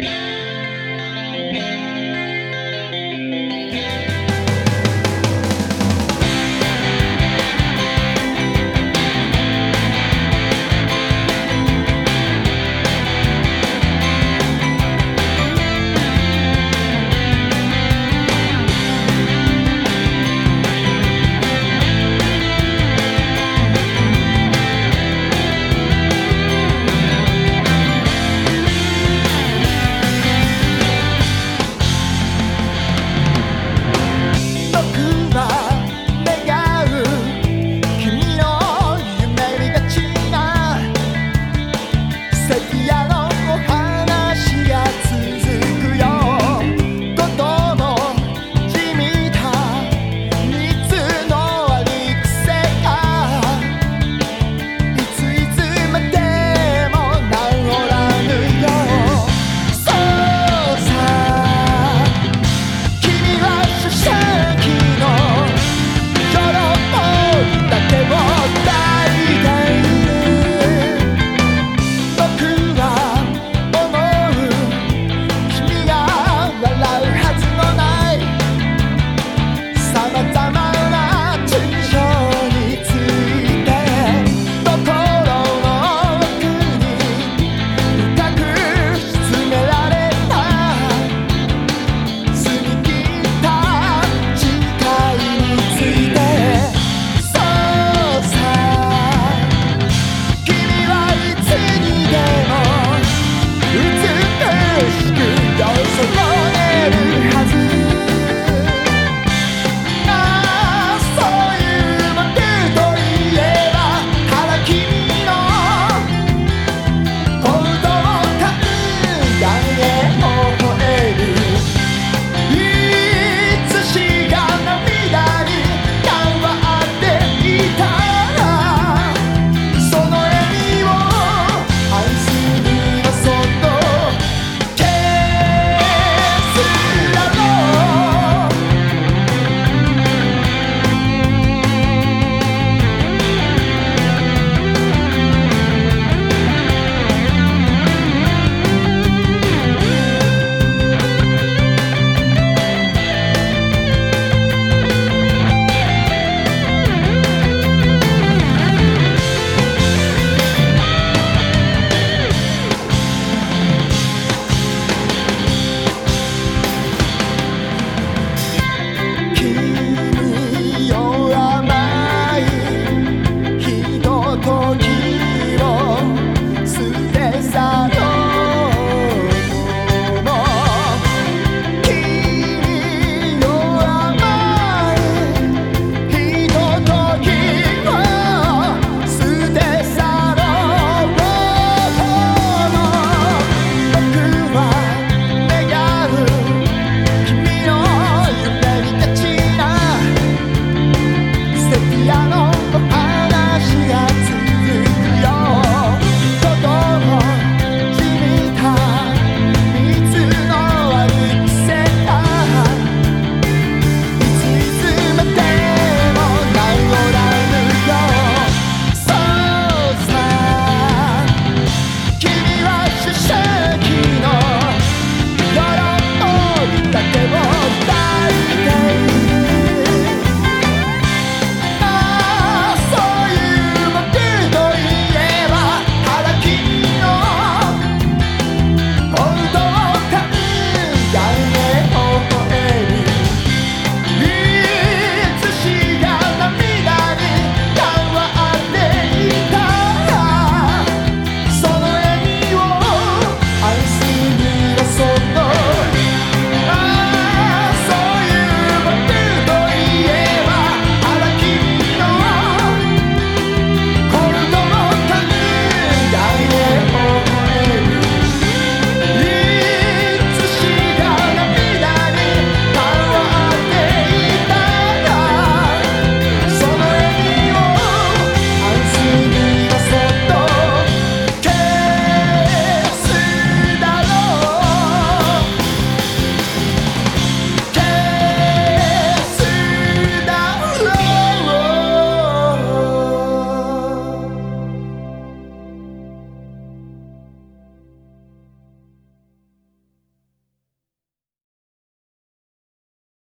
Yeah.